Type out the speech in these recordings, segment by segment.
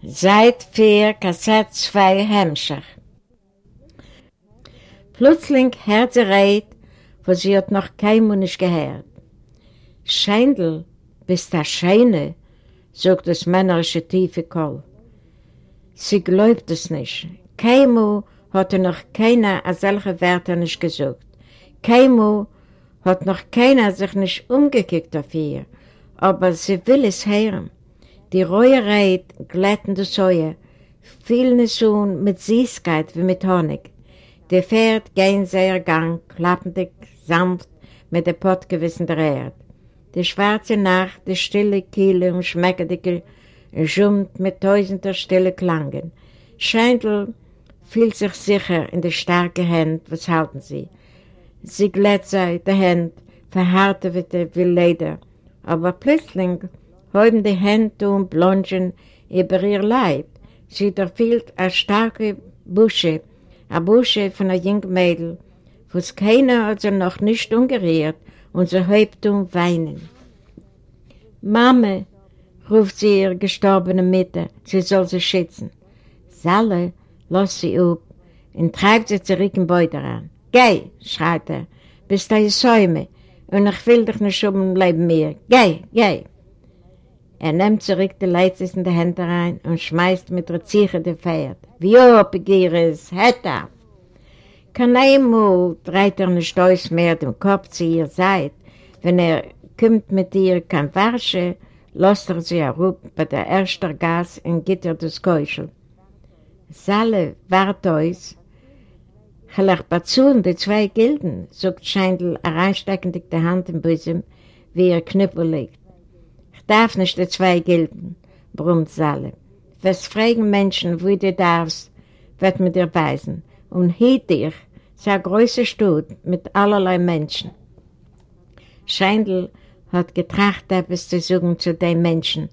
Seit 4, Kassett 2, Hemmscher. Plötzlich hört sie Reit, wo sie hat noch kein Mund gehört. Scheindl, bist du Scheine, sagt das männerische tiefe Kohl. Sie glaubt es nicht. Keimu hat noch keiner an solche Wörter nicht gesagt. Keimu hat noch keiner sich nicht umgekickt auf ihr, aber sie will es hören. Die rohe Reit, glättende Säue, fiel so mit Süßkeit wie mit Honig. Der Pferd gehen sehr Gang, klappendig, sanft, mit der Pottgewissen der Erde. Die schwarze Nacht, die stille Kiele und schmeckendige schummt mit tausender stille Klangen. Scheindl fühlt sich sicher in die starke Hände, was halten sie. Sie glätt sei die Hände, verharrte wie Leder, aber plötzlich haben die Hände und Blonschen über ihr Leib. Sie erfüllt eine starke Busche, eine Busche von einer jungen Mädel, was keiner also noch nicht umgerührt und sie häupt um weinen. Mama, ruft sie ihre gestorbene Mitte, sie soll sie schützen. Salle, lass sie up und treibt sie zurück im Beuter an. Geh, schreit er, bis da ist Säume und ich will dich nicht um im Leben mehr. Geh, geh. Er nimmt zurück die die Hände rein und schmeißt mit der Ziche die Pferd. Wie ob ich es hätte. Kein einmal dreht er nicht aus mehr den Kopf zu ihr Seite. Wenn er kommt mit ihr kein Warsche, lässt er sie herup bei der ersten Gas in Gitter des Keuschel. Salle, wart euch. Chelach Batsun, die zwei Gilden, sagt Scheindl, reinsteckend die Hand im Busen, wie er Knüppel legt darf nicht die zwei gelten, brummt Salle. Was fragen Menschen, wo du darfst, wird mir dir weisen. Und hielt dich, sei ein größer Stutt mit allerlei Menschen. Scheindl hat getracht, etwas zu suchen zu den Menschen,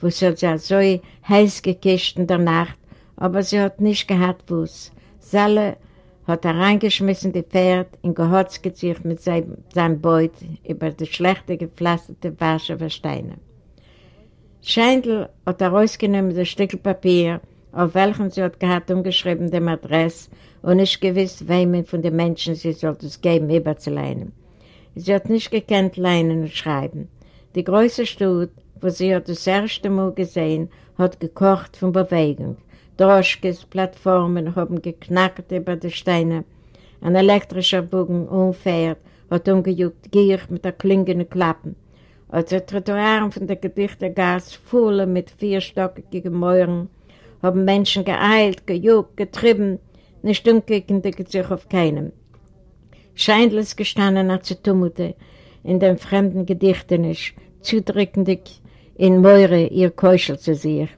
wo sie so heiß gekischt in der Nacht, aber sie hat nicht gehabt, wo es. Salle hat er reingeschmissen die Pferd in Gehotz gezicht mit seinem, seinem Beut über die schlechte gepflasterte Warschauer Steine. Scheindl hat er rausgenommen das Stück Papier, auf welchem sie hat gehabt umgeschrieben dem Adress und nicht gewiss, wem von den Menschen sie sollte es geben, überzuleinen. Sie hat nicht gekannt leinen und schreiben. Die größte Stutt, wo sie hat das erste Mal gesehen, hat gekocht von Bewegung. Droschkes, Plattformen haben geknackt über die Steine. Ein elektrischer Bogen umfährt, hat umgejuckt, gier mit der klingenden Klappen. Als die Trottoiren von der Gedichtergas fuhren mit vierstockigen Mäuren, haben Menschen geeilt, gejuckt, getrieben, nicht umgekündigt sich auf keinem. Scheinlich gestanden hat sie Tumute in den fremden Gedichten ist, zudrückendig in Mäure ihr Keuschel zu sich.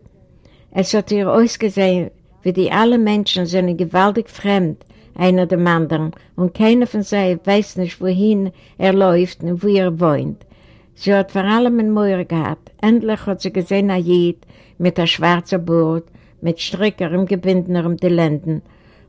Es hat ihr ausgesehen, wie die alle Menschen sind gewaltig fremd, einer dem anderen, und keiner von sie weiß nicht, wohin er läuft und wo er wohnt. Sie hat vor allem ein Mäuer gehabt. Endlich hat sie gesehen, ein Jid mit einem schwarzen Boot, mit Stricker Gebindner um die Lenden,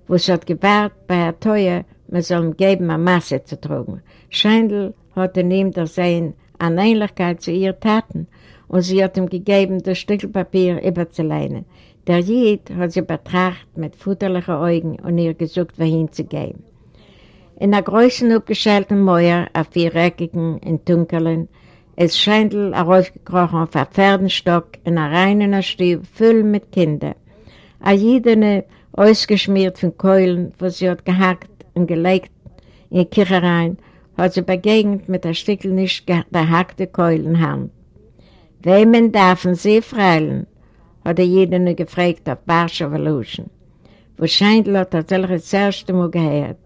wo sie hat gewahrt bei der Teuer, man soll ihm geben, eine Masse zu tragen. Scheindl hat in ihm der Sehen an Ähnlichkeit zu ihr Taten und sie hat ihm gegeben, das Stück Papier überzuleinen. Der Jid hat sie betrachtet mit futterlichen Augen und ihr gesucht, wohin zu gehen. In einer großen, abgeschälten Mäuer, auf viereckigen, in dunklen, es Scheindl heraufgekrochen auf einen Pferdenstock in einer reinen Stieb voll mit Kindern. A jedene ausgeschmiert von Keulen, wo sie hat gehackt und gelegt in die Kirche rein, hat sie begegnet mit der Stickel nicht gehackte Keulenhand. Wem dürfen sie freilen? hat er jedene gefragt auf Barsche Evolution. Wo Scheindl hat er solches das erste Mal gehört.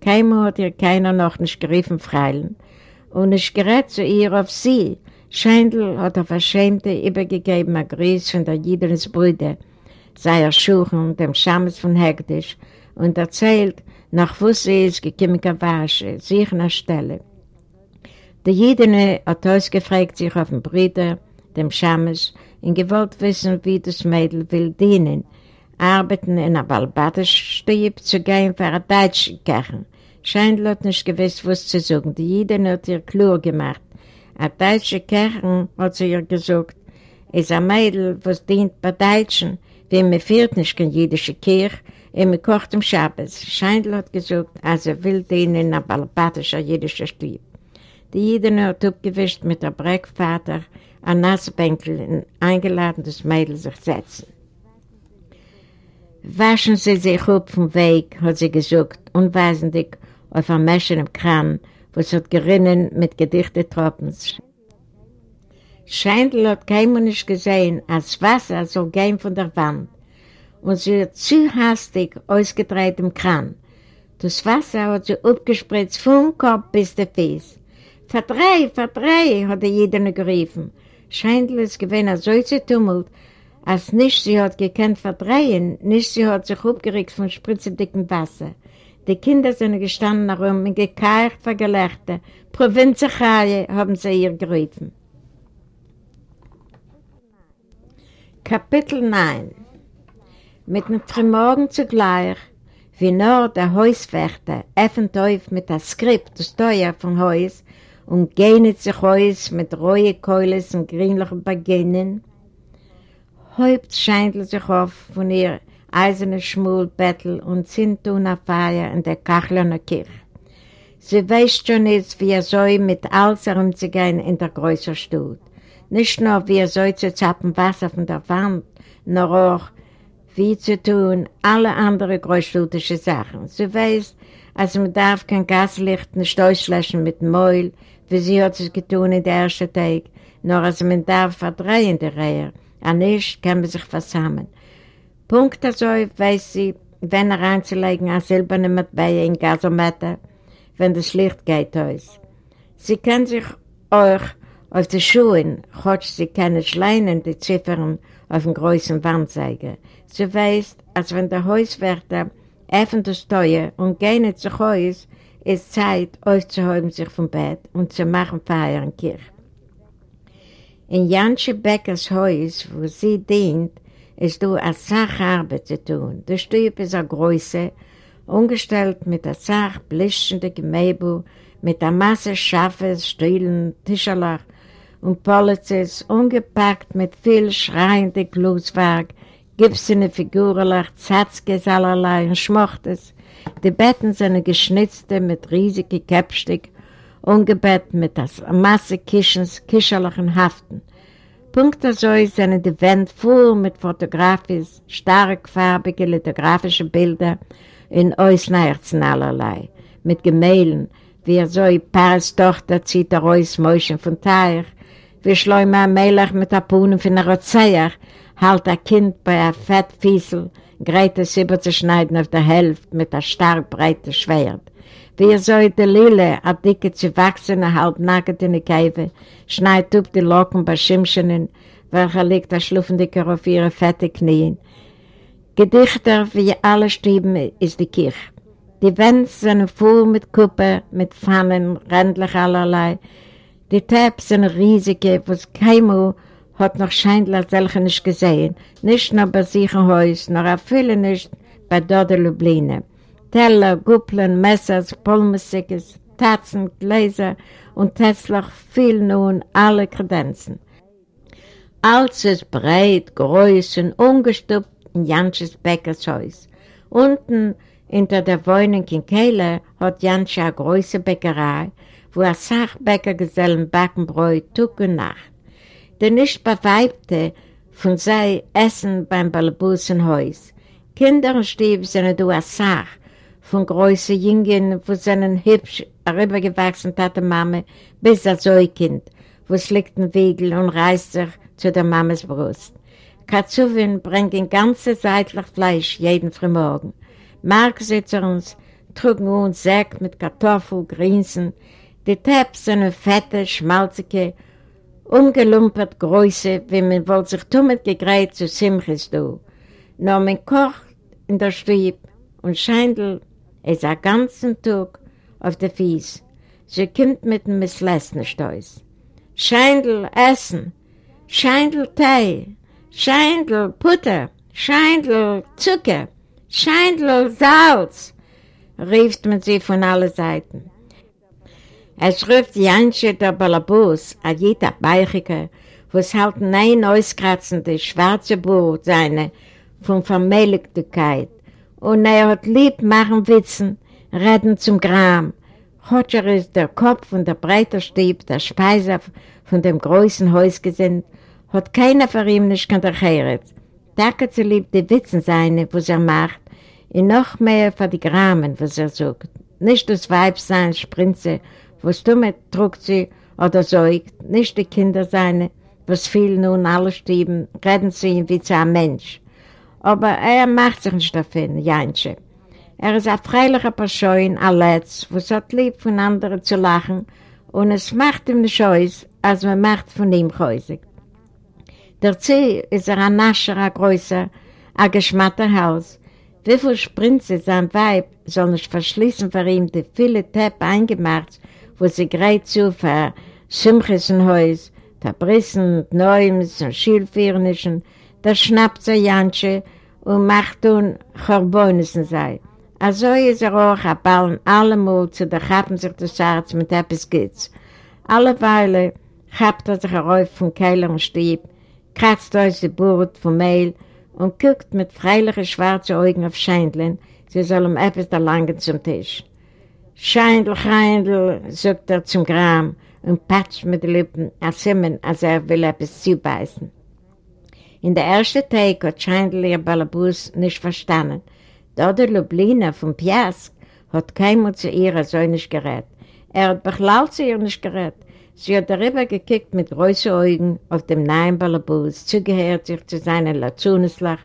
Keinmal hat ihr keiner noch nicht gerufen freilen und ich gerät zu ihr auf sie. Scheindl hat auf Verschämte übergegeben ein Grüß von der Jidens Brüder, sei er Schuchen, dem Schammes von Hektisch, und erzählt, nach wo sie ist gekommen Wasche, sich der Stelle. Der Jidene hat ausgefragt sich auf den Brüder, dem Schammes, und gewollt wissen, wie das Mädel will dienen, arbeiten in einer Balbatisch-Stieb zu gehen für eine deutsche Kirche. Scheindl hat nicht gewusst, was zu sagen. Die Jiden hat ihr klar gemacht. Eine deutsche Kirche, hat sie ihr gesagt, ist ein Mädel, was dient bei Deutschen, wie man führt nicht kein jüdische Kirche, und man kocht im Schabbos. Scheindl hat gesagt, als er will dienen in einer balabatischer jüdischer Stieb. Die Jiden hat abgewischt mit der Breckvater an Nassbänkel und eingeladen, das Mädel sich setzen. Waschen Sie sich auf vom Weg, hat sie gesagt, unweisendig auf einem Mäschen im Kran, wo es hat gerinnen mit Gedichtetropfen. Scheindl hat keinem nicht gesehen, als Wasser soll gehen von der Wand. Und sie hat zu hastig ausgedreht im Kran. Das Wasser hat sie abgespritzt vom Kopf bis der Fies. Verdreh, verdreh, hat er jeder gerufen. Scheindl ist gewesen so zu Tumult, als nicht sie hat gekannt verdrehen, nicht sie hat sich aufgeregt von spritzendicken Wasser. Die Kinder sind gestanden herum und gekeicht vor Gelächter. Provinzichaie haben sie ihr gerufen. Kapitel 9 Mit dem Frühmorgen zugleich, wie nur der Hauswärter öffnet auf mit der Skript das Steuer vom Haus und gähnet sich aus mit rohen Keules und grünlichen Beginnen, häupt scheint sich auf von ihr eiserne Schmulbettel und sind tun auf Feier in der Kachlener Kirche. Sie weiß schon jetzt, wie er soll mit alles herumzugehen in der größeren Stadt. Nicht nur, wie er soll zu zappen Wasser von der Wand, nur auch, wie zu tun alle anderen großstädtische Sachen. Sie weiß, also man darf kein Gaslicht nicht auslöschen mit dem Mäul, wie sie hat es getan in der ersten Tag, nur also man darf verdrehen der Reihe, an nicht kann man sich versammeln. Punkt also weiß sie, wenn er einzulegen, als silberne Matbeie in Gasometer, wenn das Licht geht aus. Sie kann sich auch auf die Schuhe, hat sie keine Schleinen, die Ziffern auf dem großen Wandzeiger. Sie weiß, als wenn der Hauswärter öffnet das Steuer und geht zu Haus, ist Zeit, aufzuheben sich vom Bett und zu machen Feier in Kirche. In Jansche Beckers Haus, wo sie dient, ist du eine Sacharbeit zu tun. Der Stüb ist eine Größe, umgestellt mit einer Sach blischende Gemäbel, mit einer Masse scharfes Stühlen, Tischerlach und Politzes, ungepackt mit viel schreiende Gluswerk, gipsene Figurlach, Zatzkes allerlei und Schmochtes. Die Betten sind geschnitzte mit riesigen Käppstück, ungebett mit einer Masse Kischens, Kischerlachen Haften. Punkte so sind die Wände voll mit fotografisch, starkfarbige lithografische Bilder in Ausnerzen allerlei, mit Gemälden, wie so ein Paars Tochter zieht er aus Mäuschen von Teich, wie Schleumer Melech mit der Puhnen von einer Rozeach, halt ein Kind bei einer Fettfiesel, Grete Sieber zu schneiden auf der Hälfte mit einem stark breiten Schwert. Wie soll die Lille, a dicke zu wachsene, halb nackt in die Käfe, schneit up die Locken bei Schimmschenen, welcher liegt der Schluffendicker auf ihre fette Knien. Gedichter wie alle Stieben ist die Kirche. Die Wände sind voll mit Kuppe, mit Pfannen, rändlich allerlei. Die Tabs sind riesige, was keinem hat noch scheinbar solche nicht gesehen. Nicht nur bei sich im Haus, noch auch viele nicht bei Dode Lubline. Teller, Guppeln, Messers, Polmusikes, Tatzen, Gläser und Teslach viel nun alle Kredenzen. Alles ist breit, groß und ungestuppt in Jansches Bäckers Haus. Unten hinter der Wohnung in Kehle hat Jansche eine große Bäckerei, wo er Sachbäckergesellen backen Bräut Tag und Nacht. Der nicht beweibte von sei Essen beim Balbusenhaus. Kinder und Stieb sind du eine Sach, von großen Jungen, wo seinen hübsch rübergewachsen hatte Mama, bis als Säukind, wo es liegt ein Wegel und reißt sich zu der Mamas Brust. Katsuwin bringt ein ganzes seitlich Fleisch jeden Frühmorgen. Marksitzer uns trugen uns Säck mit Kartoffel, Grinsen, die Teps sind fette, schmalzige, ungelumpert Größe, wie man wohl sich tummet gegräht zu Simchis du. Nur man kocht in der Stieb und Scheindl ist den ganzen Tag auf der Fies. Sie kommt mit dem Misslessnerstoß. Scheindl essen, Scheindl Tee, Scheindl Butter, Scheindl Zucker, Scheindl Salz, rief man sie von allen Seiten. Es ruft Jansche der Balabus, a jeder Beichige, wo es halt nein auskratzende schwarze Brot seine, von Vermähligkeit. Und er hat lieb machen Witzen, reden zum Gram. Hotscher ist der Kopf und der breite Stieb, der Speiser von dem großen Haus gesinnt, hat keiner für ihn nicht kann erkehrt. Danke zu lieb die Witzen seine, was er macht, und noch mehr für die Gramen, was er sucht. Nicht das Weib sein, Sprinze, was dumme trug sie oder säugt, nicht die Kinder seine, was viel nun alle stieben, reden sie ihn wie zu einem Mensch. Aber er macht sich nicht davon, Jansche. Er ist ein freilicher Person, ein Letz, was hat lieb von anderen zu lachen, und es macht ihm nicht aus, als man macht von ihm häusig. Der Ziel ist er ein Nascher, ein größer, ein geschmatter Hals. Wie viel Sprinze sein Weib soll nicht verschließen für ihn die viele Teppe eingemacht, wo sie gerät zu für Sümches und Häus, der Brissen und Neums und Schilfirnischen, da schnappt sie Jansche und macht nun Chorbonissen sei. Also ist er auch ein Ballen allemal zu der Chappen sich des Herz mit etwas Gitz. Alle Weile chapt er sich herauf von Keiler und Stieb, kratzt aus die Burt vom Mehl und guckt mit freilichen schwarzen Augen auf Scheindlin, sie soll ihm etwas da langen zum Tisch. Scheindl, Scheindl, sagt er zum Gram und patscht mit den Lippen, als immer, als er will etwas zubeißen. In der ersten Tag hat Scheindl ihr Balabus nicht verstanden. Da der Lublina von Piask hat keinem zu ihr so nicht gerät. Er hat bechlaut zu ihr nicht gerät. Sie hat darüber gekickt mit großen Augen auf dem neuen Balabus, zugehört sich zu seiner Lazuneslach,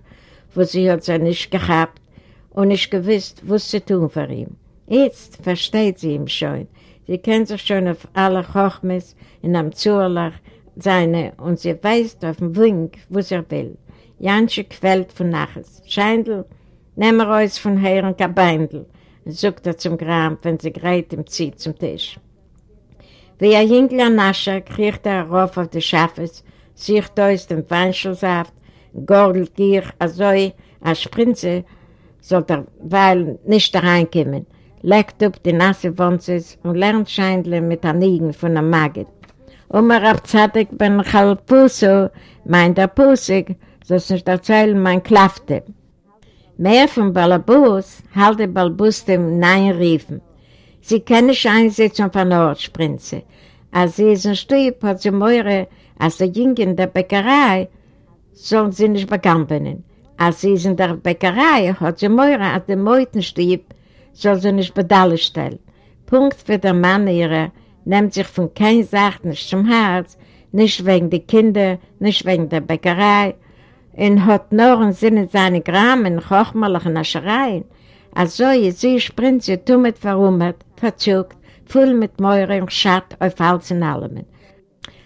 wo sie hat sie nicht gehabt und nicht gewusst, was zu tun für ihn. Jetzt versteht sie ihn schon. Sie kennt sich schon auf alle Hochmes in einem Zurlach seine und sie weiß auf dem Wink, was er will. Jansche quält von Naches. Scheindl, nimm er aus von Herrn Kabeindl, sagt er zum Gram, wenn sie greit im Zieh zum Tisch. Wie ein Jüngler Nascher kriegt er rauf auf die Schaffes, sieht aus dem Weinschelsaft, gordelt Gier, also als Sprinze, soll er weil nicht reinkommen, legt auf die nasse Wonses und lernt Scheindle mit der Nigen von der Magid. Umar Abzadig ben Chalpuso, meint der Pusik, so es nicht erzählen, mein Klafte. Mehr von Balabus halte Balbus dem Nein riefen. Sie kennen nicht einsetzen von Nordsprinze. Als sie ist ein Stüb, hat sie meure, als der Jünger in der Bäckerei, sollen sie nicht begampenen. Als sie ist in der Bäckerei, hat sie meure, als der Meutenstieb, soll sie nicht bedalle stellen. Punkt für den Mann ihrer, nimmt sich von keiner Sache nicht zum Herz, nicht wegen der Kinder, nicht wegen der Bäckerei, und hat nur im Sinne seine Gramen, hochmalige Naschereien. Also ist sie springt sie tummet verrummert, verzuckt, voll mit Meure und Schatt auf Hals und Almen.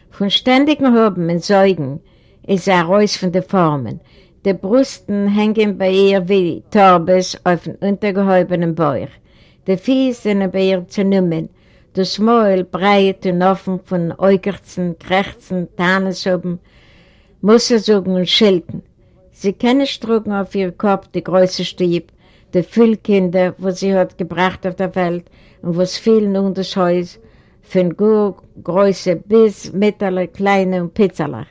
Von ständigen Hoben und Säugen ist er raus von den Formen. Die Brüsten hängen bei ihr wie Torbes auf dem untergehäubenen Bauch. Die Fies sind bei ihr zu nummen, das Maul breit und offen von Äugerzen, Krächzen, Tarneshoben, Mussersuchen und Schilden. Sie kennen Strugen auf ihr Kopf die größte Stieb, die Füllkinder, wo sie hat gebracht auf der Welt und was fiel nun das Haus, von gut, große bis mittlere, kleine und pizzerlach.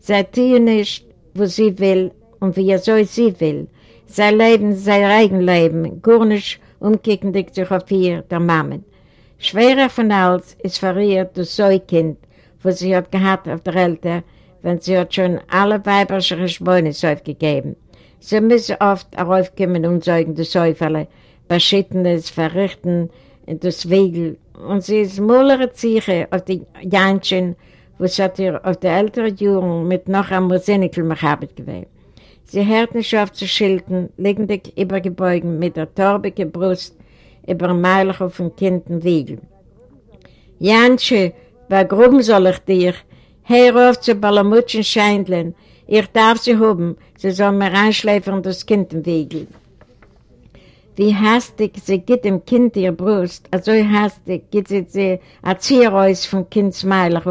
Sie tun nicht, wo sie will und wie er soll sie will. Sie leben sein eigen Leben, gar nicht umkicken sich auf ihr, der Mammen. Schwerer von alles ist für ihr das Säukind, was sie hat gehabt auf der Eltern, wenn sie hat schon alle weiberische Schwäune aufgegeben. Sie müssen oft aufkommen und sagen, das Säuferle, Beschittenes verrichten in das Wegel. Und sie ist mullere Ziege auf die Janschen, was hat ihr auf der älteren Jugend mit noch einem Sinnikel machabit gewählt. Sie hört nicht auf zu schilden, liegendig übergebeugen mit der torbigen Brust über Meilig auf dem Kindenwegel. Jansche, wer gruben soll ich dir? Hör auf zu Balamutschen Scheindlen. Ich darf sie haben, sie soll mir reinschläfern das Kindenwegel. Wie hastig sie geht dem Kind ihr Brust, also hastig geht sie sie erzieher aus vom Kinds Meilig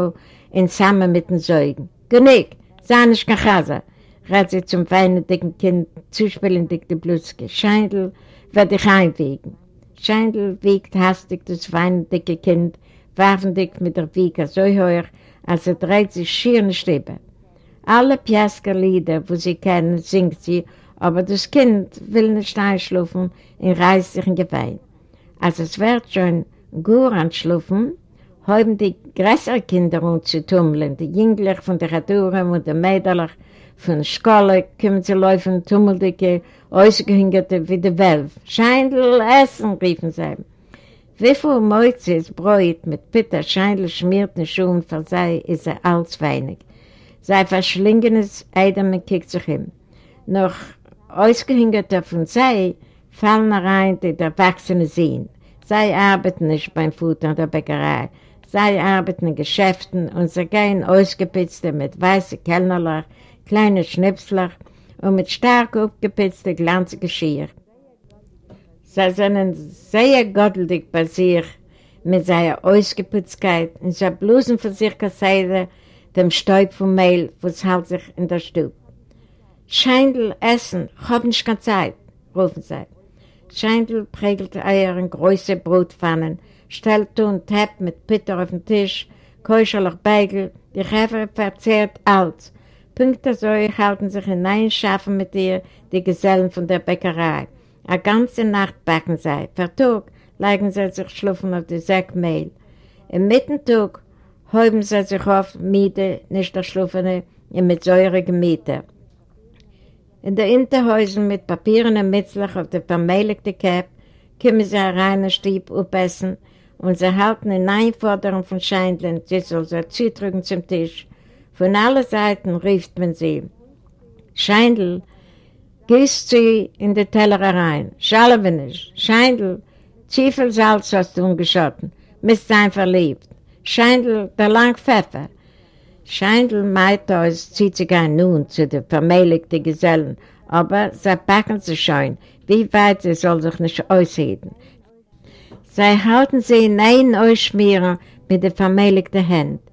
in zusammen mit den Säugen. Genug, sei nicht kein. Rät sie zum weinendicken Kind, zuspielendig die Blutzke. Scheindl, werde ich einwegen. Scheindl wiegt hastig das weinendicke Kind, warfendig mit der Wiege so hoch, als er dreht sich schier in Stiebe. Alle Piasker-Lieder, wo sie kennen, singt sie, aber das Kind will nicht einschlafen und reißt sich in Gewein. Als es wird schon gut anschlafen, haben die größeren Kinder um zu tummeln, die Jüngler von der Radurem und die Mädels von der Schule kommen zu laufen, tummeldicke, ausgehingerte wie die Wölf. Scheindl essen, riefen sie. Wie viel Mäuzes Bräut mit Pitter Scheindl schmierten Schuhen für sie, ist er als wenig. Sie verschlingen es, Eidem kickt sich hin. Noch ausgehingerte von sie fallen rein die Erwachsene sehen. Sie arbeiten nicht beim Futter der Bäckerei. Sie arbeiten in Geschäften und sie gehen ausgepitzte mit weißen Kellnerlach, kleine Schnipsler und mit stark aufgepitzte Glanzgeschirr. Sie sind sehr gottelig bei sich mit seiner Ausgeputztheit und sie blusen für sich Seite dem Stäub vom Mehl, was hält sich in der Stube. Scheindl essen, hab nicht keine Zeit, rufen sie. Scheindl prägelt Eier in große Brotpfannen, stellt und Tepp mit Pitter auf den Tisch, Keuschelach Beigel, die Hefe verzehrt alt. Punkte so halten sich hineinschaffen mit ihr die Gesellen von der Bäckerei. A ganze Nacht backen sie, Tag legen sie sich schlufen auf die Säckmehl. Im Mittentag häuben sie sich auf Miete, nicht der Schlufene, mit säurigen Miete. In der Interhäusen mit Papieren und Mitzlach auf der vermeiligte Käpp kommen sie herein in Stieb aufessen und sie halten in Einforderung von Scheindlern, sie soll sie zudrücken zum Tisch. Von allen Seiten rieft man sie. Scheindl, gehst sie in die Teller rein. Schalwe nicht. Scheindl, zu viel Salz hast du umgeschotten. Müsst sein verliebt. Scheindl, der lang Pfeffer. Scheindl meint es, zieht sich ein nun zu den vermähligten Gesellen, aber sie packen sich schon, wie weit sie soll sich nicht ausheben. Sie halten sie in einen Ausschmieren mit den vermähligten Händen.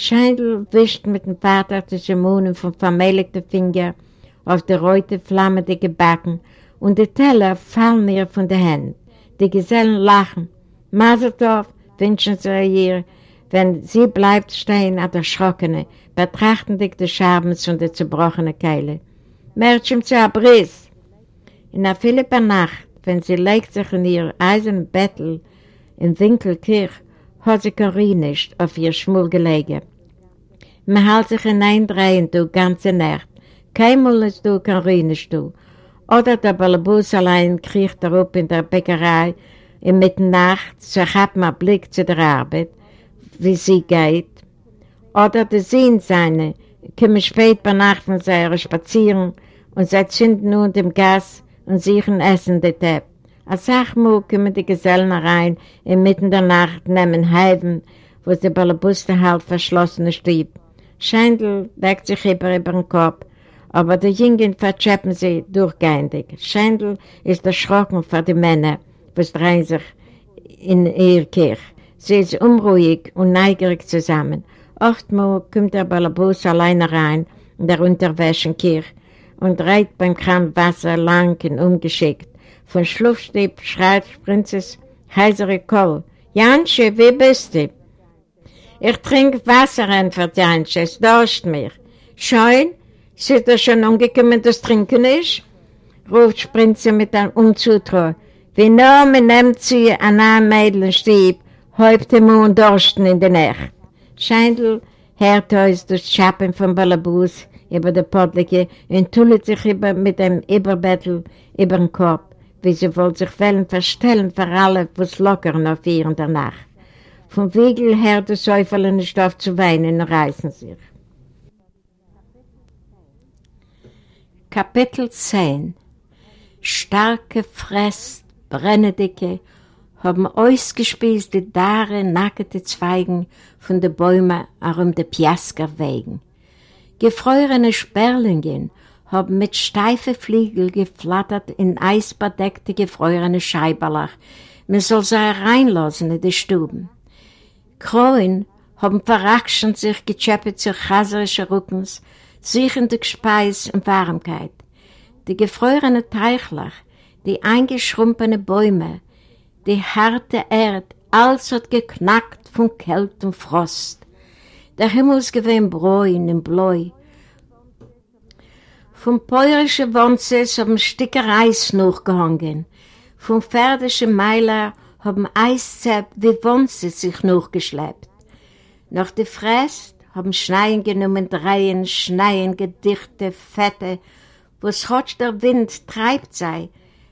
Scheindl wischt mit dem Vater die Schimonen vom vermähligten Finger auf die rote Flamme die Gebacken und die Teller fallen ihr von den Händen. Die Gesellen lachen. Maseltorf wünschen sie ihr, wenn sie bleibt stehen an der Schrockene, betrachten dich die Schabens und die zerbrochene Keile. Mädchen zu Abriss. In der Philipper Nacht, wenn sie legt sich in ihr eisernen Bettel im Winkelkirch, hat sie kein nicht auf ihr Schmul gelegen. Man hält sich hineindrehen, du ganze Nacht. Keinmal ist du kein nicht du. Oder der Balabus allein kriecht er up in der Bäckerei in Mitternacht, so hat man Blick zu der Arbeit wie sie geht. Oder die sehen seine, kommen spät bei Nacht von seiner Spazieren und sie zünden nun dem Gas und sichern Essen der Tepp. Als Sachmu kommen die Gesellen rein, inmitten der Nacht nehmen Heiben, wo die Ballabuste halt verschlossene Stieb. Scheindl deckt sich über, den Kopf, aber die Jungen verzeppen sie durchgehend. Scheindl ist erschrocken vor den Männern, was drehen sich in ihr Kirche. Sie ist unruhig und neugierig zusammen. Oftmal kommt der Balabus alleine rein in der Unterwäschenkirche und dreht beim Kran Wasser lang und umgeschickt. Von Schlupfstieb schreit Prinzess heisere Kohl. Jansche, wie bist du? Ich trinke Wasser, antwortet Jansche, es dorscht mir. Scheun, ist das schon umgekommen, das Trinken ist? ruft Prinzess mit einem Umzutrau. Wie nur man nimmt sie an einem Mädelstieb häupte Mond Dorsten in der Nacht. Scheindl hört uns das Schappen von Balabus über der Podlige und tullet sich über mit dem Überbettel über den Kopf, wie sie wohl sich wollen verstellen für alle, was lockern auf ihr in der Nacht. Vom Wegel hört das Säuferle nicht auf zu weinen und reißen sich. Kapitel 10 Starke Fress, brennendicke haben ausgespießt die dare, nackte Zweigen von den Bäumen herum der Piaskerwegen. Gefrorene Sperlingen haben mit steifen Flügeln geflattert in eisbedeckte gefrorene Scheiberlach. Man soll sie reinlassen in die Stuben. Kroen haben verrackschen sich gechappet zu chaserische Rückens, sichernde Speis und Warmkeit. Die gefrorene Teichlach, die eingeschrumpene Bäume, die harte Erde, alles hat geknackt von Kälte und Frost. Der Himmel ist gewesen bräun und bläu. Vom päurischen Wonzes haben Stücke Reis nachgehangen. Vom pferdischen Meiler haben Eiszepp wie Wonzes sich nachgeschleppt. Nach der Frest haben Schneien genommen Dreien, Schneien, Gedichte, Fette, was hotsch der Wind treibt sei,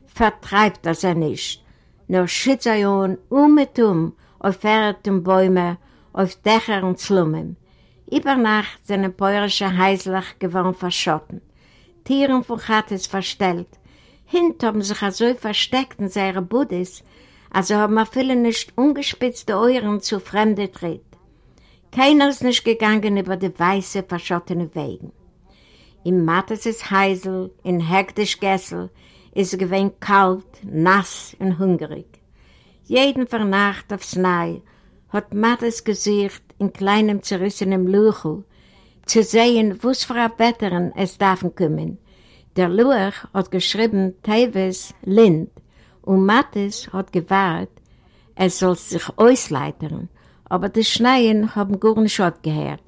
vertreibt das er nicht. Nur Schitzayon um und um auf Pferden Bäume, auf Dächer und Slummen. Über Nacht sind ein päurische Heißlach geworden verschotten. Tieren von Chattes verstellt. Hint haben sich so versteckt in seine Buddhis, also haben wir viele nicht ungespitzte Euren zu Fremde tritt. Keiner ist nicht gegangen über die weiße, verschottene Wegen. Im Mattes Heisel, in hektisch Gessel, ist gewesen kalt, nass und hungrig. Jeden Vernacht aufs Nei hat Mattes Gesicht in kleinem zerrissenem Luchel zu sehen, was für ein Wetteren es darf kommen. Der Luch hat geschrieben Teves Lind und Mattes hat gewahrt, es soll sich ausleitern, aber die Schneien haben gar nicht abgehört.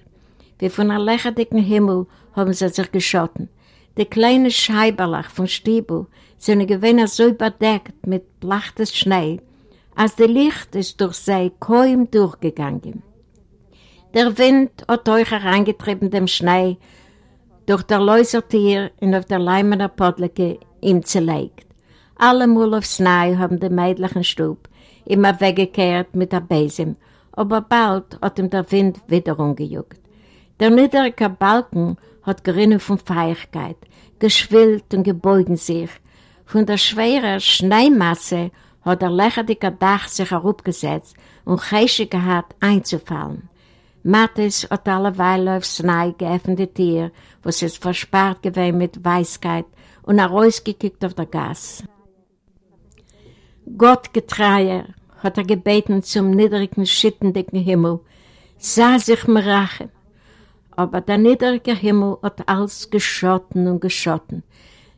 Wie von einem lächerlichen Himmel haben sie sich geschotten. Die kleinen Scheiberlach von Stiebel sind gewähnt so überdeckt mit blachtes Schnee, als das Licht ist durch sie kaum durchgegangen. Der Wind hat euch hereingetrieben dem Schnee, durch der Läusertier und auf der Leimener Podlecke ihm zerlegt. Alle Mal aufs Schnee haben die mädlichen Stub immer weggekehrt mit der Besem, aber bald hat ihm der Wind wieder umgejuckt. Der niedrige Balken hat gerinnen von Feierkeit, geschwillt und gebeugen sich. Von der schweren Schneemasse hat der lächerliche Dach sich herabgesetzt und Geische gehabt einzufallen. Mathis hat alleweil aufs Schnee geöffnete Tier, was es verspart gewesen mit Weisheit und herausgekickt auf der Gas. Gott getreier, hat er gebeten zum niedrigen, schittendicken Himmel, sah sich mir rachen. Aber der niedrige Himmel hat alles geschotten und geschotten.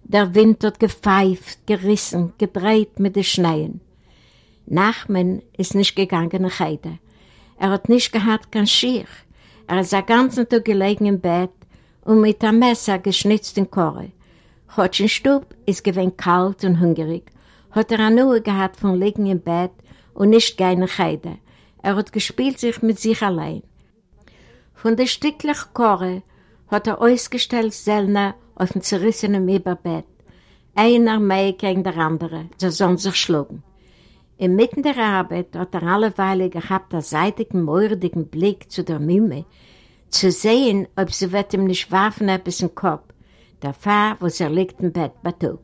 Der Wind hat gepfeift, gerissen, gedreht mit den Schneien. Nachmen ist nicht gegangen nach Heide. Er hat nicht gehabt kein Schier. Er ist den ganzen Tag gelegen im Bett und mit einem Messer geschnitzt in Korre. Hotschen Stub ist gewinn kalt und hungrig. Hat er nur gehabt von liegen im Bett und nicht nach Heide. Er hat gespielt sich mit sich allein. Von der stücklichen Korre hat er ausgestellt Selner auf dem zerrissenen Überbett. Einer mehr gegen der andere, sie sollen sich schlugen. Inmitten der Arbeit hat er alleweile gehabt einen seitigen, mordigen Blick zu der Mime, zu sehen, ob sie wird ihm nicht warfen etwas im Kopf, der Fahr, wo sie liegt im Bett, betrug.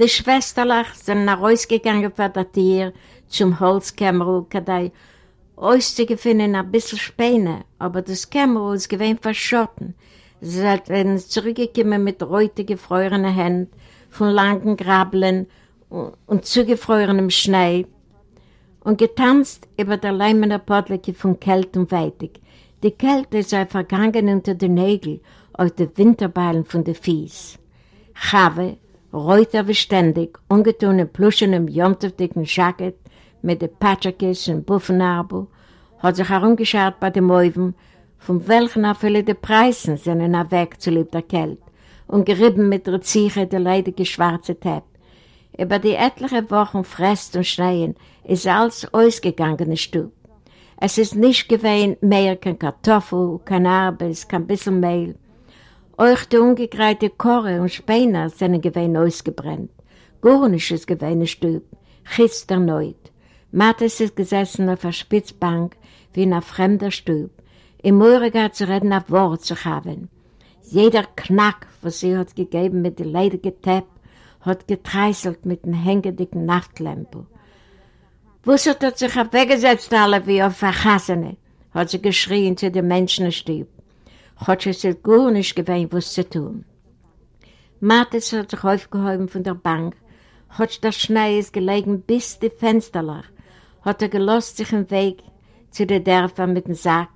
Die Schwesterlach sind nach rausgegangen für das Tier zum Holzkämmerl, kadei auszugefinden ein bisschen Späne, aber das Kämmerl ist gewähnt verschotten. Sie hat zurückgekommen mit reute gefrorenen Händen, von langen Grabeln und zugefrorenem Schnee und getanzt über der leimende Podlecke von Kälte und Weitig. Die Kälte sei vergangen unter den Nägeln auf den Winterbeilen von den Fies. Chave, reuter beständig, ungetun in pluschenem, jontefdicken Jacket mit den Patschakis und Buffenarbel, hat sich herumgeschaut bei den Mäuven, von welchen auch viele die Preisen sind weg zu lieb der Kälte und gerieben mit der Ziege der leidige schwarze Tepp. Über die etliche Wochen Frest und Schneien ist alles ausgegangen Stub. Es ist nicht gewesen mehr kein Kartoffel, kein Arbes, kein bisschen Mehl. Euch die ungekreite Korre und Späne sind gewesen ausgebrennt. Gurnisch ist gewesen Stub, chitzt erneut. Mattes ist gesessen auf der Spitzbank wie in einer fremder Stub. Im Morgen zu reden auf Wort zu haben. Jeder Knack, was sie hat gegeben mit dem leidigen Tepp, hat getreißelt mit dem hängedicken Nachtlampe. Wusset hat sich weggesetzt alle wie auf Verhassene, hat sie geschrien zu den Menschenstüb. Hat sie sich gar nicht gewöhnt, was zu tun. Mathis hat sich aufgehoben von der Bank, hat der Schnee gelegen bis die Fensterlach, hat er gelost sich im Weg zu den Dörfern mit dem Sack,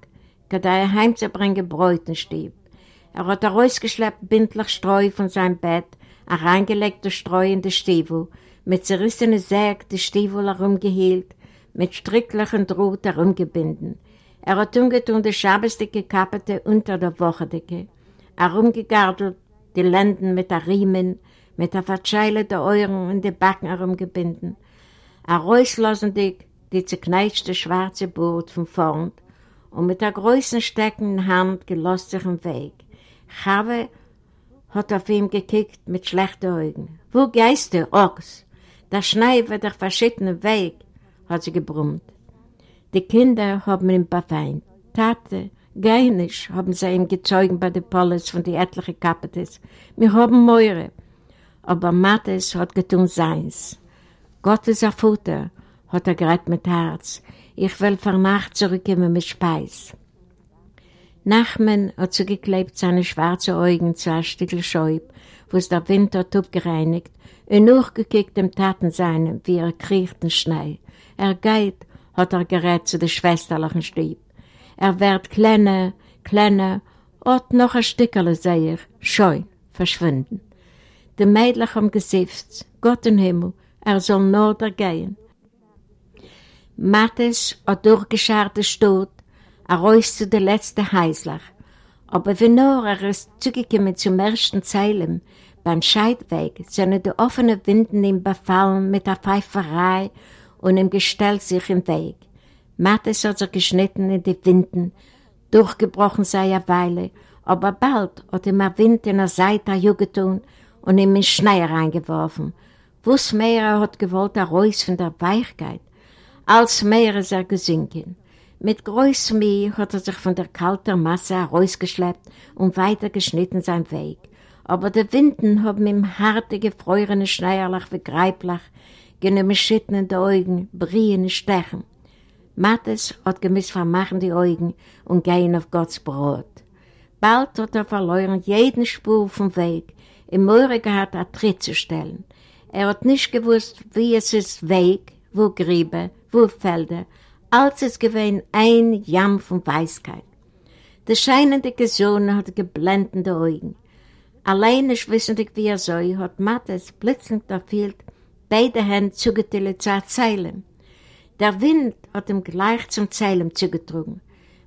da er heimzubringen Bräutenstieb. Er hat herausgeschleppt bindlich Streu von seinem Bett ein reingelegter Streu in die Stiefel, mit zerrissenen Säg die Stiefel herumgehielt, mit stricklichen Draht herumgebinden. Er hat ungetun die schabesdicke Kappete unter der Wochendicke, herumgegardelt die Lenden mit der Riemen, mit der verscheilten Euren und den Backen herumgebunden. Er räuslossendig die zerkneitschte schwarze Boot von vorn und mit der größten steckenden Hand gelost sich im Weg. Chave hat auf ihn gekickt mit schlechten Augen. Wo gehst du, Ochs? Der Schnee wird der verschiedene Weg, hat sie gebrummt. Die Kinder haben ihn befeind. Tate, geh nicht, haben sie ihm gezeugt bei der Polis von den etlichen Kapitis. Wir haben Meure. Aber Mattes hat getun seins. Gott ist ein Futter, hat er gerät mit Herz. Ich will vor Nacht zurückkommen mit Speis. Nachmen hat zugeklebt seine schwarzen Augen zu einem Scheub, wo es der Wind hat abgereinigt, und nachgekickt im Taten seinen, wie er kriecht in Schnee. Er geht, hat er gerät zu der schwesterlichen Stieb. Er wird kleiner, kleiner, und noch ein Stückchen sehe ich, scheu, verschwinden. Die Mädchen haben gesifft, Gott im Himmel, er soll nur da gehen. Mattes hat durchgescharrte Stot, er reust zu der letzten Heislach. Aber wenn nur er ist zugekommen zum ersten Zeilen, beim Scheidweg sind die offenen Winden ihm befallen mit der Pfeiferei und ihm gestellt sich im Weg. Mattes hat sich geschnitten in die Winden, durchgebrochen sei eine Weile, aber bald hat ihm ein Wind in der Seite getan und ihm in Schnee reingeworfen. Wus mehr er hat gewollt, er Reus von der Weichkeit, als mehr ist er gesunken. Mit großem Mühe hat er sich von der kalten Masse herausgeschleppt und weiter geschnitten sein Weg. Aber die Winden haben ihm harte, gefrorene Schneierlach wie Greiblach, genommen die Augen, briehende Stechen. Mattes hat gemiss vermachen die Augen und gehen auf Gottes Brot. Bald hat er verloren jeden Spur vom Weg, im Möhre gehabt, einen Tritt zu stellen. Er hat nicht gewusst, wie es ist Weg, wo Griebe, wo Felder, als es gewesen ein Jamm von Weisheit. Der scheinende Sohn hat geblendende Augen. Allein nicht wissendig, wie er soll, hat Mattes blitzend erfüllt, beide Hände zugetillt zu erzählen. Der Wind hat ihm gleich zum Zeilen zugetrunken.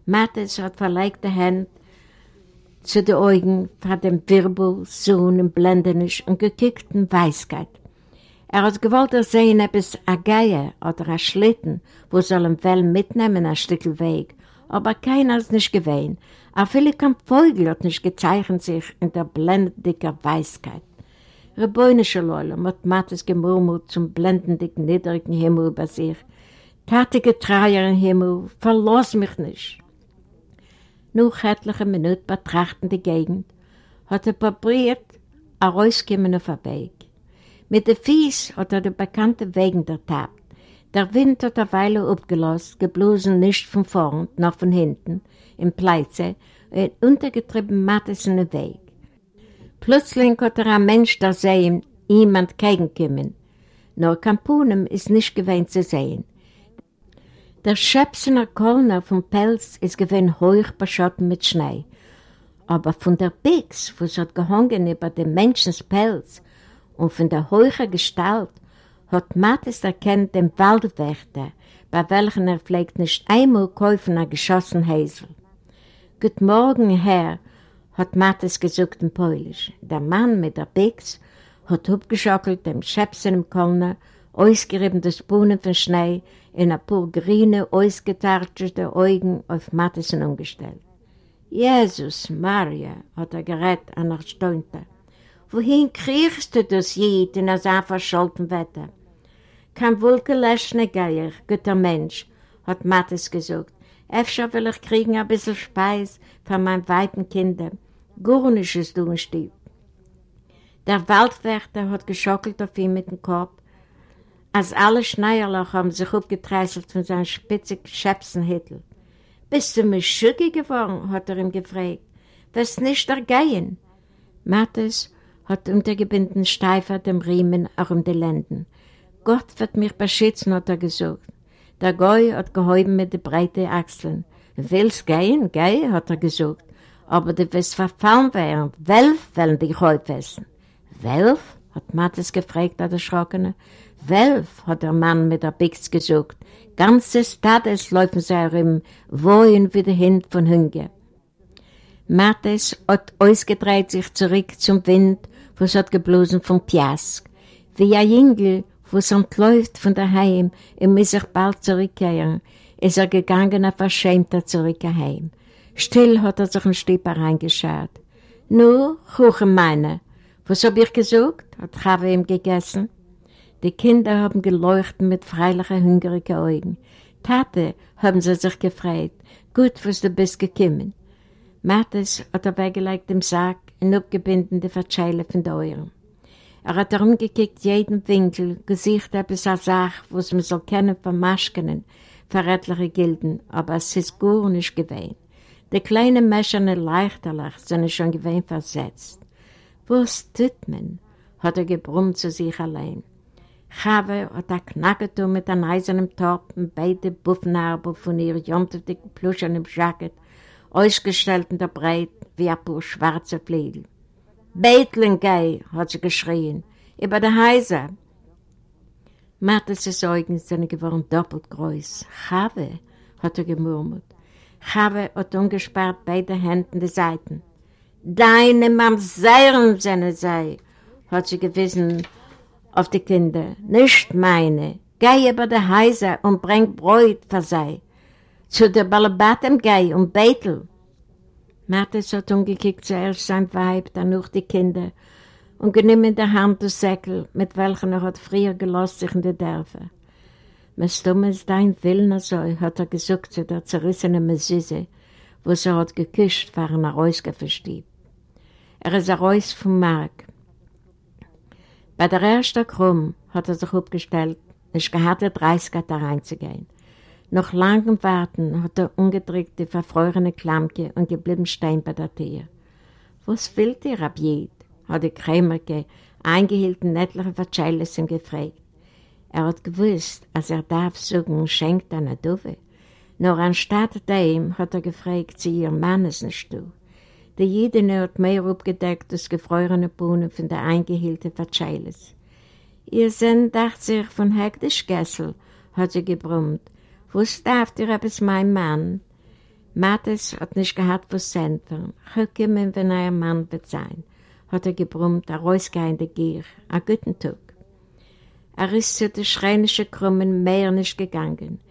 Mattes hat verlegte Hände zu den Augen von dem Wirbel, Sohn und Blendenisch und gekickten Weisheit. Er hat gewollt er sehen, ob es ein Geier oder ein Schlitten, wo soll ihm well mitnehmen, ein Stück Weg. Aber keiner ist nicht gewesen. Auch viele kein Vogel hat nicht gezeichnet sich in der blendendicken Weisheit. Rebäunische Leute hat Mattes gemurmelt zum blendendicken, niedrigen Himmel über sich. Tatige Treier im Himmel, verlass mich nicht. Nach etlichen Minuten betrachten die Gegend, hat er probiert, ein auf den Weg. Mit den Fies hat er die bekannte Wegen ertappt. Der Wind hat eine Weile abgelost, geblosen nicht von vorn, noch von hinten, im Pleize, und untergetrieben Mattes in den Weg. Plötzlich hat er ein Mensch da sehen, ihm entgegenkommen. Nur Kampunem ist nicht gewöhnt zu sehen. Der Schöpsener Kölner vom Pelz ist gewöhnt hoch beschotten mit Schnee. Aber von der Bix, wo es hat gehangen über dem Menschens Pelz, und von der hohen Gestalt hat Mattes erkennt den Waldwächter, bei welchen er pflegt nicht einmal kaufen ein geschossen Häsel. Guten Morgen, Herr, hat Mattes gesucht in Polisch. Der Mann mit der Bix hat abgeschockelt dem Schäpsen im Kölner, ausgerieben das Bohnen von Schnee, in ein paar grüne, ausgetartete Augen auf Mattesen umgestellt. Jesus, Maria, hat er gerät an der Stunde. Wohin kriegst du das Jid in so verscholten Wetter? Kein wohlgeleschner Geier, guter Mensch, hat Mattes gesagt. Efter will ich kriegen ein bisschen Speis von meinen weiten Kindern. Gurnisches du ein Stieb. Der Waldwächter hat geschockelt auf ihn mit dem Kopf. Als alle Schneierloch haben sich abgetreißelt von seinem spitzigen Schäpsenhittel. Bist du mir schügge geworden? hat er ihm gefragt. Was nicht ergehen? Mattes hat untergebunden steifer dem Riemen auch um die Lenden. Gott wird mich beschützen, hat er gesagt. Der Goy hat gehäuben mit den breiten Achseln. Willst gehen? Geh, hat er gesagt. Aber du wirst verfallen werden. Welf wollen dich heute essen. Welf? hat Mattes gefragt, der Erschrockene. Welf, hat der Mann mit der Bix gesagt. Ganze Stades laufen sie herum, wohin wieder hin von Hunger. Mattes hat ausgedreht sich zurück zum Wind, was hat geblosen vom Piask. Wie ein Jüngel, was entläuft von daheim und muss sich bald zurückkehren, ist er gegangen auf verschämter zurück heim. Still hat er sich ein Stück reingeschaut. Nu, Kuchen meine, was hab ich gesagt? hat Chave ihm gegessen. Die Kinder haben geleuchtet mit freilichen, hungrigen Augen. Tate, haben sie sich gefreut. Gut, was du bist gekommen. Mattes hat er weggelegt im Sack und Verzeile von der Euren. Er hat herumgekickt jeden Winkel, gesicht etwas als Sache, was man soll kennen von Maschkenen, verrätliche Gilden, aber es ist gut nicht gewesen. Die kleinen Mäscherne leichterlich sind schon gewesen versetzt. Was tut man? hat er gebrummt zu sich allein. Chave hat er knacket mit einem eisernen Top und beide Buffnarben von ihr jomtetigen Pluschen im Jacket, ausgestellt in der Breit wie ein paar schwarze Fliegel. Betlengei, hat sie geschrien, über der Häuser. Martes Augen sind geworden doppelt groß. Chave, hat er gemurmelt. Chave hat ungespart beide Hände die Seiten. Deine Mamseren sind sei, hat sie gewissen auf die Kinder. Nicht meine. Geh über die Häuser und bring Bräut für sei. Zu der Balabatem geh und betel. Martes hat umgekickt zuerst sein Weib, dann noch die Kinder und genommen in der Hand den Säckel, mit welchen er hat früher gelost sich in die Dörfer. Mes dummes dein Willen so, hat er gesucht zu der zerrissenen Mesisse, wo sie hat geküsst, waren er rausgefestiebt. Er ist raus vom Mark. Bei der ersten Krumm hat er sich aufgestellt, nicht gehabt, der 30 reinzugehen. Nach langem Warten hat er umgedrückt die verfrorene Klammke und geblieben stehen bei der Tür. Was will dir, Abjed? hat die Krämerke eingehielten etliche Verzeihles ihm gefragt. Er hat gewusst, als er darf suchen, schenkt eine Dove. Nur anstatt dem hat er gefragt, sie ihr Mann ist nicht du. Der Jüdin hat mehr abgedeckt als gefrorene Bohnen von der eingehielten Verzeihles. Ihr seid, dachte sich, von Hektischgessel, hat sie gebrummt. Was darf dir etwas mein Mann? Mattes hat nicht gehabt was Senten. Gekommen, wenn er ein Mann wird sein, hat er gebrummt, ein rausgehender Gier, ein guten Tag. Er ist zu den schreinischen Krümmen mehr nicht gegangen.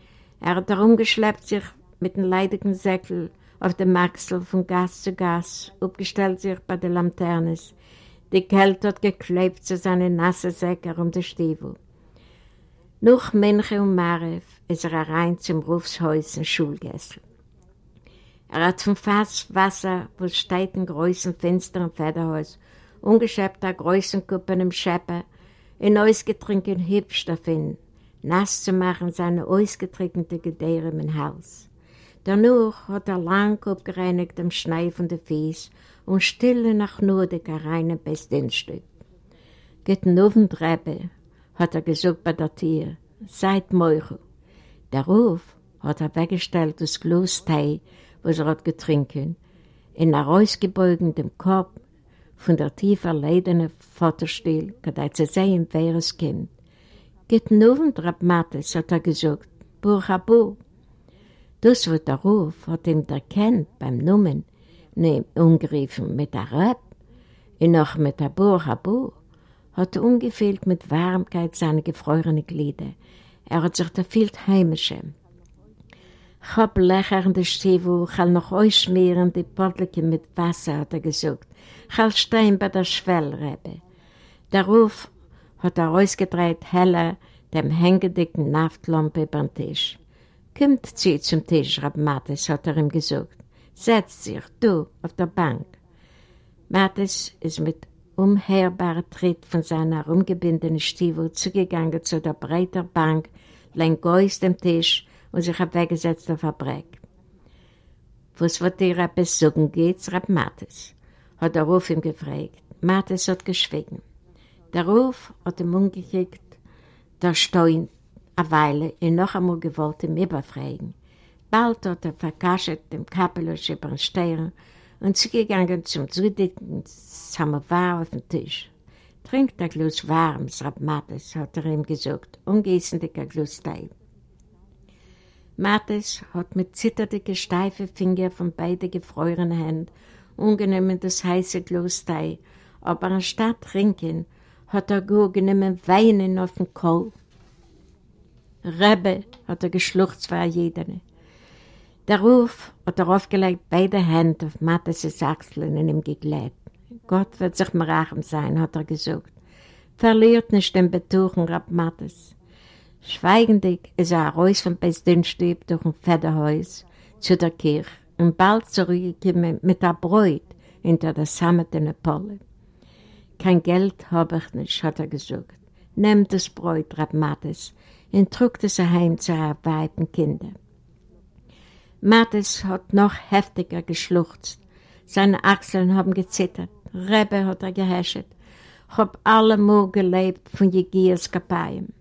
Er hat herumgeschleppt sich mit dem leidigen Säckel auf dem Maxel von Gas zu Gas, aufgestellt sich bei den Lanternes. Die Kälte hat geklebt zu seinen nassen Säcken um den Stiefel. Noch Menche und Marev ist er rein zum Rufshäus und Schulgessel. Er hat vom Fass Wasser, wo steht in großen Fenstern im Federhaus, ungeschöpfter großen Kuppen im Scheppe, in ausgetrinken hübsch davon, nass zu machen seine ausgetrinkte Gedehre im Hals. Danach hat er lang abgereinigt am Schnee von den Fies und stille nach Nordig rein bis Dienststück. Geht in Ofentreppe, hat er gesucht bei der Tür, seit Meuchel. Darauf hat er weggestellt das Glas Tee, was er hat getrinken, in einem ausgebeugendem Korb von der tief erledenen Vaterstuhl, kadei zu sehen, wer es kommt. Geht nun, Rab Mattes, hat er gesagt, Burchabu. Das, was der Ruf hat ihm erkannt beim Numen, ne, umgerufen mit der Rab und noch mit der Burchabu, hat ungefehlt mit Warmkeit seine gefrorenen Glieder. Er hat sich viel heimischer. Ich hab lächernde Stiefel, ich will noch ausschmieren die Portleke mit Wasser, hat er gesagt. Ich will stehen bei der Schwellrebe. Der Ruf hat er ausgedreht heller dem hängedicken Naftlampe beim Tisch. Kommt sie zum Tisch, Rab Mattes, hat er ihm gesagt. Setz sich, du, auf der Bank. Mattes ist mit umherbarer Tritt von seiner herumgebundenen Stiefel zugegangen zu der breiten Bank, längs dem Tisch und sich weggesetzt auf der Breck. Was wird dir etwas sagen geht's, Rab Mattes? hat der Ruf ihm gefragt. Mattes hat geschwiegen. Der Ruf hat ihm umgekriegt, der Stein eine Weile und noch einmal gewollt ihm überfragen. Bald hat er verkaschet dem Kapelusch über den Stern und zugegangen zum südlichen Samovar auf dem Tisch. Trinkt ein Glas warmes Mattes, hat er ihm gesagt, und gießen ein Glas Tee. Mattes hat mit zitternden, steifen Fingern von beiden gefrorenen Händen ungenommen das heiße Glas Tee, aber anstatt trinken, hat er gut genommen Weinen auf den Kohl. Rebbe, hat er geschluchzt für jeden. Der Ruf hat er aufgelegt beide Hände auf Mattes' Achseln und ihm geglätt. Gott wird sich mir rachem sein, hat er gesagt. Verliert nicht den Betuchen, Rab Mattes. Schweigendig ist er raus vom Bestünstüb durch ein Federhäus zu der Kirche und bald zurückgekommen mit der Bräut hinter der sammetenen Polle. Kein Geld habe ich nicht, hat er gesagt. Nehmt das Bräut, Rab Mattes, und trug es heim zu ihrer Weib und Mattes hat noch heftiger geschluchzt. Seine Achseln haben gezittert. Rebbe hat er gehäschet. Ich hab allemal gelebt von Jegiers Kapaien.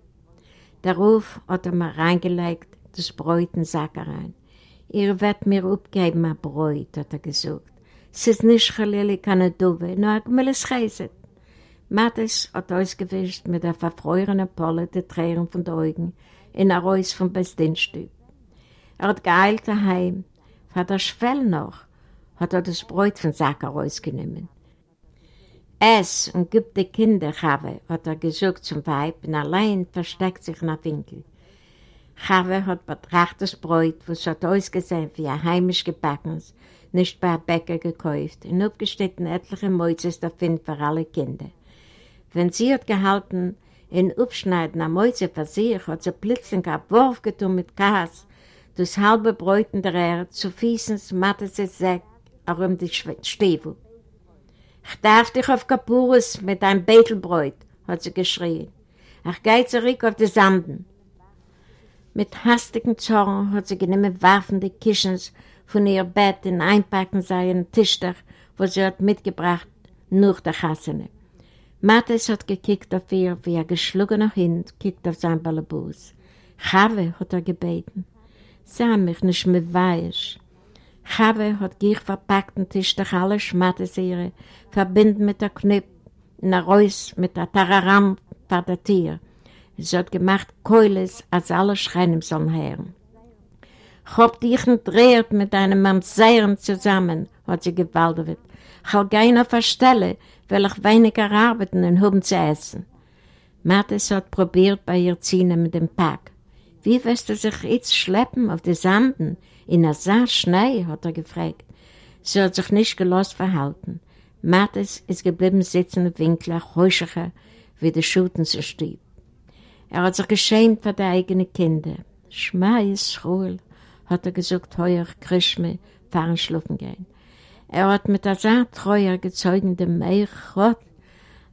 Der Ruf hat er mir reingelegt, das Bräut in Sack rein. Ihr werdet mir abgeben, ein Bräut, hat er gesagt. Es ist nicht Chalili keine Dove, nur ein Gmelles Chesed. Mattes hat ausgewischt mit der verfrorenen Polle die Tränen von den Augen in der Reus vom Bestinstück. Er hat geeilt daheim. Der Schwell noch hat er das Brot von Sacker rausgenommen. Ess und gib die Kinder, Chave, hat er gesagt zum Weib und allein versteckt sich in der Winkel. Chave hat betrachtet das Brot, was hat ausgesehen wie ein heimisch gebackenes, nicht bei einem Bäcker gekauft und abgeschnitten etliche Mäuzes davon für alle Kinder. Wenn sie hat gehalten, in Upschneiden am Mäuse für sich, hat sie plötzlich einen Wurf getan mit Gas, das halbe Brot in der Erde, zu Fiesens matte sie Säck, auch um die Stiefel. Ich darf dich auf Kapurus mit deinem Betelbräut, hat sie geschrien. Ich gehe zurück auf die Sanden. Mit hastigem Zorn hat sie genommen warfende Kischens von ihr Bett in einpacken seinen Tischdach, wo sie hat mitgebracht, nur der Chassene. Mattes hat gekickt auf ihr, wie ein geschlagener Hund kickt auf sein Ballabus. Chave hat er gebeten. Sah mich nicht mit Weich. Chave hat gier verpackten Tisch durch alle Schmattesiere, verbinden mit der Knüpp, in der Reus mit der Tararam vor der Tier. Sie hat gemacht Keules, als alle schreien sollen hören. Ich hab dich dreht mit einem Mamseiren zusammen, hat sie gewaltet. Ich will gehen auf weil ich weniger arbeiten und haben zu essen. Mattes hat probiert bei ihr ziehen mit dem Pack. Wie wirst du sich jetzt schleppen auf die Sanden? In der Saar Schnee, hat er gefragt. Sie hat sich nicht gelost verhalten. Mattes ist geblieben sitzen im Winkel, heuschlicher, wie der Schuten zu stieb. Er hat sich geschämt für die eigenen Kinder. Schmai ist Ruhl, hat er gesagt, heuer Krishme, fahren schlufen gehen. Er hat mit der Saar treuer gezeugende Meichot,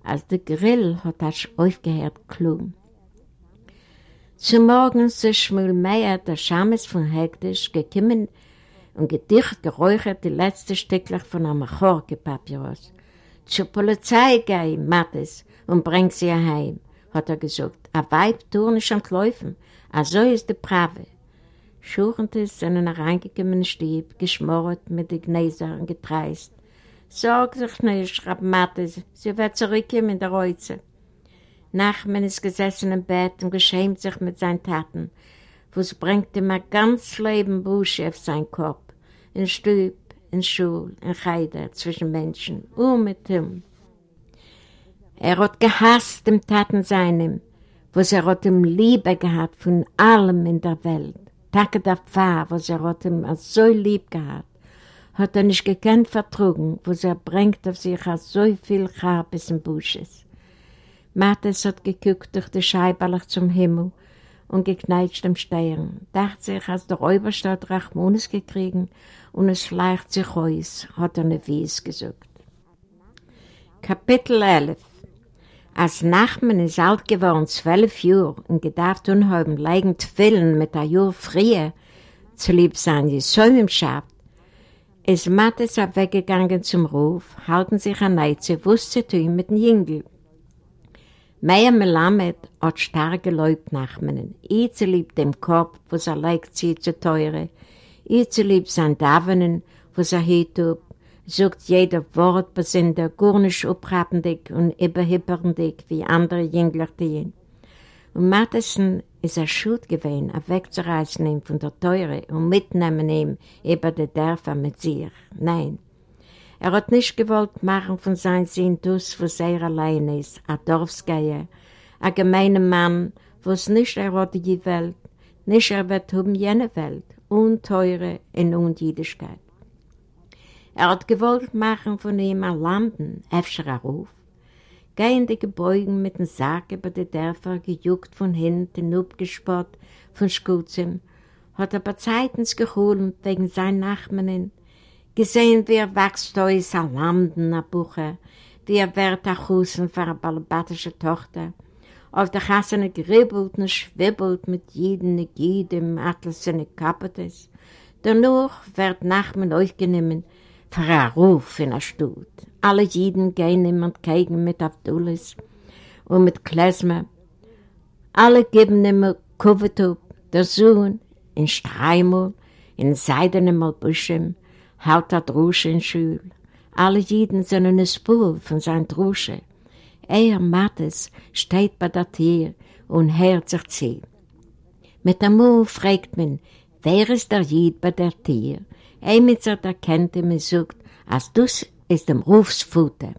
als der Grill hat er aufgehört klug. Zum Morgen ist Schmuel Meier, der Schames von Hektisch, gekommen und gedicht geräuchert die letzte Stücklich von einem Chorke-Papyrus. Zur Polizei gehe Mattes, und bringt sie heim, hat er gesagt. Ein Weib tun nicht am Läufen, also ist die Brave. Schurend ist in einen reingekommenen Stieb, geschmort mit den Gneisern getreist. Sorg sich nicht, schreibt Mattes, sie wird zurückkommen in der Reuze. Nachman ist gesessen im Bett und geschämt sich mit seinen Taten. Was bringt ihm ein ganz Leben Busche auf seinen Kopf. In Stüb, in Schul, in Heide, zwischen Menschen, und mit ihm. Er hat gehasst dem Taten seinem, was er hat ihm Liebe gehabt von allem in der Welt. Tage der Pfarr, was er hat ihm so lieb gehabt, hat er nicht gekannt vertrugen, was er bringt auf sich so viel Charbes im Busches. Mattes hat geguckt durch die Scheibe zum Himmel und gekneitscht am Stern. Dachte sich, als der Räuberste hat Rachmones gekriegen und es schleicht sich aus, hat er eine Wies gesagt. Kapitel 11 Als Nachman ist alt geworden, zwölf Jahre, und gedacht unheim leigend Willen mit der Jahr früher zu lieb sein, die Säume im Schaft, ist Mattes weggegangen zum Ruf, halten sich an Neize, wusste zu tun mit dem Jüngel. Meier Melamed hat stark geläubt nachmenen. Ich zu lieb dem Korb, was er leicht zieht zu teure. Ich lieb sein Davenen, was er hietub. Sogt jeder Wort besinder, gar nicht abrappendig und überhipperendig wie andere Jüngler dienen. Und Matheson ist er schuld gewesen, er wegzureißen ihm von der Teure und mitnehmen ihm über die Dörfer mit sich. Nein, Er hat nicht gewollt machen von seinem Sinn das, was er allein ist, ein Dorfsgeier, ein gemeiner Mann, was nicht er hat die Welt, nicht er wird um jene Welt, unteure in Unjüdischkeit. Er hat gewollt machen von ihm ein Landen, öfter Ruf, gehende Gebeugen mit dem Sarg über die Dörfer, gejuckt von hinten, abgespott von Schkutzem, hat er bei Zeitens geholt wegen seinen Nachmannen, gesehen, wie er wächst da ist ein Landen, ein Bucher, wie er wird ein Husen für eine balabatische Tochter, auf der Kassene gribbelt und schwibbelt mit jedem jedem Atlas Kapotes. Danach wird Nachmen aufgenommen für einen Ruf in der Stadt. Alle Jiden gehen ihm entgegen mit Abdullis und mit Klesmer. Alle geben ihm Kuvetub, der Sohn, in Streimel, in seidenen Malbuschen, hält er Drusche in Schule. Alle Jiden sind eine Spur von seinem Drusche. Er, Mattes, steht bei der Tür und hört sich zu. Mit dem Mund fragt man, wer ist der Jid bei der Tür? Emitzer erkennt ihm und sagt, als das ist dem Rufsfutter.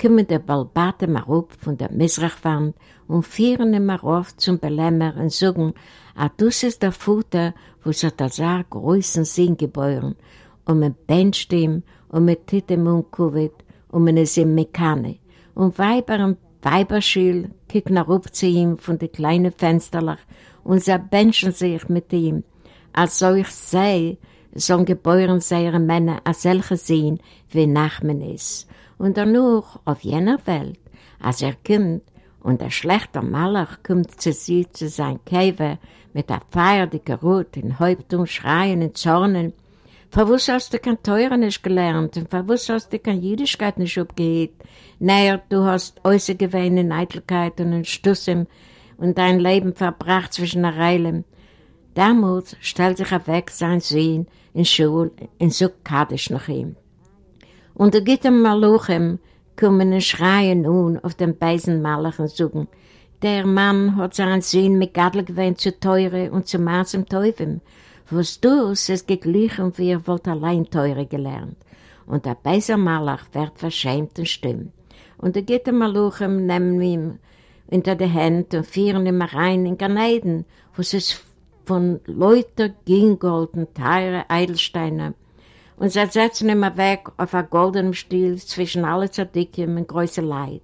Kommen der Balbate mal auf von der Misrachwand und führen ihn mal auf zum Belämmer und sagen, als das ist der Futter, wo sich der Saar größten Sinn geboren und man bencht ihm und ihm umkuvit und man Mekane und Weiber und Weiberschül kicken nach zu ihm von den kleinen Fensterlach und sie benchen sich mit ihm, als solch sei, sollen geboren seine Männer als solche sehen, wie Nachmen ist. Und danach auf jener Welt, als er kommt, und der schlechte Malach kommt zu sie, zu sein Käfer, mit der feierdicken Rot in Häuptung, Schreien und Zornen, Verwusst hast du kein Teuer nicht gelernt und verwusst hast du keine Jüdischkeit nicht abgehebt. Naja, du hast äußere Gewinn in Eitelkeit und in Stussem und dein Leben verbracht zwischen der Reilen. Damals stellt sich er weg sein Sehen in Schule in so Kaddisch nach ihm. Und der Gittem Maluchem kommen und schreien nun auf den beisen Malach und sagen, der Mann hat seinen Sinn mit Gadel gewöhnt zu teure und zu Maß im Teufel was du es geglichen wie er wollte allein teure gelernt. Und der Beiser Malach wird verschämt und stumm. Und der Gitter Maluchem nehmen ihm unter die Hände und führen ihn rein in Ganeiden, wo es von Leuten Gingold und teure Eidelsteine und sie setzen ihn weg auf einen goldenen Stiel zwischen allen Zerdicken und größer Leid.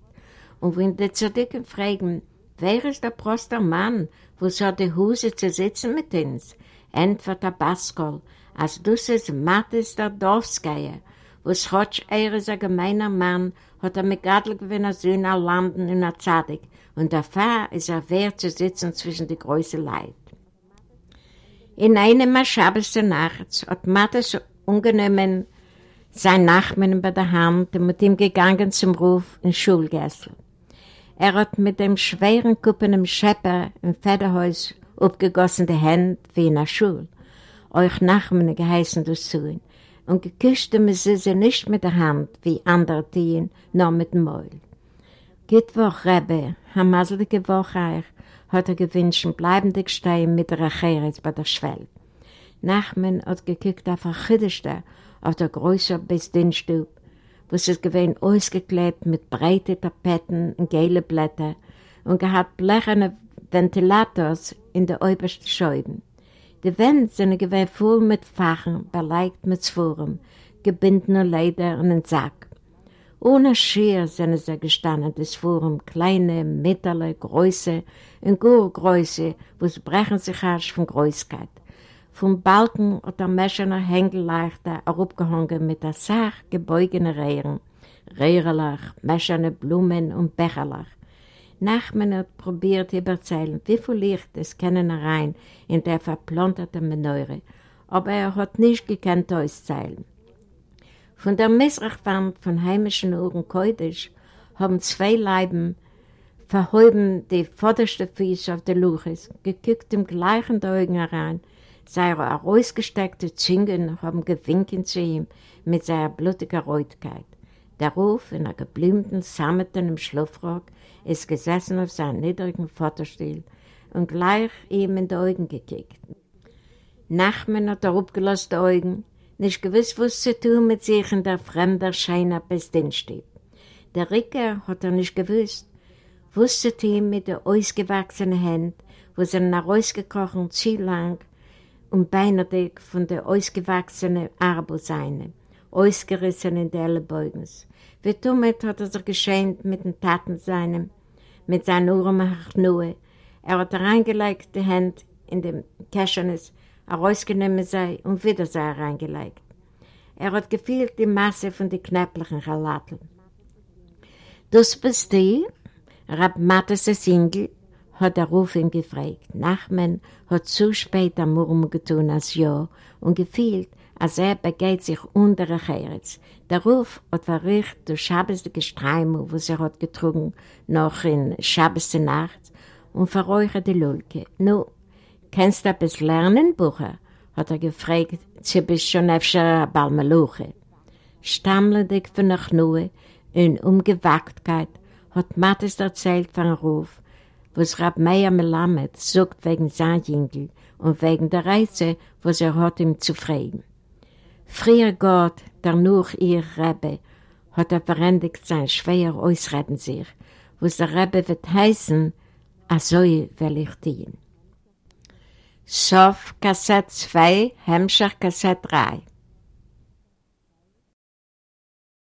Und wenn die Zerdicken fragen, wer ist der Proster Mann, wo so die Huse zu sitzen mit uns, entweder Baskol, als dus is Matis der Dorfskeier, wo Schotsch er ist ein gemeiner Mann, hat er mit Gadel gewinnen Söhne an Landen in der Zadig, und der Pfarr ist er wert zu sitzen zwischen die größten Leid. In einem Schabes der Nacht hat Matis ungenommen sein Nachmann bei der Hand und mit ihm gegangen zum Ruf in Schulgessel. Er hat mit dem schweren Kuppen im Schepper im Federhaus abgegossene Hände wie in der Schule, euch Nachmen geheißen du Sohn, und geküsst haben sie sie nicht mit der Hand, wie andere tun, nur mit dem Maul. Gittwoch, Rebbe, hamaselige Woche euch, hat er gewünscht, bleibende Gestein mit der Acheres bei der Schwelle. Nachmen hat gekickt auf der Chidischte, auf der größere Besdienststube, wo es gewesen ausgeklebt mit breiten Tapeten und gelben Blättern und gehabt blecherne Ventilators in der obersten Scheiben. Die Wände sind gewähnt voll mit Fachen, beleicht mit Zwurren, gebindene Leder und einen Sack. Ohne Schier sind sie gestanden, das Forum, kleine, mittlere, große und Gurgröße, wo sie brechen sich erst von Größkeit. Vom Balken oder Mäschener Hängelleichter herabgehangen mit der Sach gebeugene Rehren, Rehrelach, Mäscherne Blumen und Becherlach. Nachman hat probiert überzählen, wie viel Licht es kennen rein in der verplanterte Meneure, aber er hat nicht gekannt auszählen. Von der Misrachwand von heimischen Uhren Koidisch haben zwei Leiben verhäuben die vorderste Füße auf der Luches, gekickt im gleichen Augen herein, seine herausgesteckte Zingen haben gewinkt zu ihm mit seiner blutigen Reutkeit. Der Ruf in einer geblümten im Schlafrock ist gesessen auf seinem niedrigen Vaterstuhl und gleich ihm in die Augen gekickt. Nachmen hat er abgelassen die Augen, nicht gewiss, was zu tun mit sich in der fremden Scheine bis Dienstag. Der Ricker hat er nicht gewusst, was zu tun mit der ausgewachsenen Händen, wo sie nach rausgekrochen zu lang und beinerdig von der ausgewachsenen Arbe seine, ausgerissen in der Ellenbeugens. Wie damit hat er sich geschämt mit den Taten seinem, mit seinen Ohren nur. Er hat reingelegt die Hände in dem Käschenes, herausgenommen sei und wieder sei reingelegt. Er hat gefühlt die Masse von den knäpplichen Relaten. Das bist du? Rab Mattes Singel hat der Ruf ihn gefragt. Nachmen hat zu spät am Murmel getan als ja und gefühlt, als er begeht sich unter der Herz. Der Ruf hat verricht durch schabesige Streime, was er hat getrunken, noch in schabeste Nacht und verräucherte Lulke. Nu, kennst du etwas lernen, Bucher? hat er gefragt, sie bist schon öfter Balmeluche. Stammlendig von der Knue, in Umgewacktheit, hat Mattes erzählt von Ruf, was Rab Meir Melamed sucht wegen Saarjingel und wegen der Reise, was er hat ihm zu fragen. Früher Gott, der nur ihr Rebbe, hat er verendigt sein schwer ausreden sich, was der Rebbe wird heißen, also will ich dienen. Sof Kassett 2, Hemmschach Kassett 3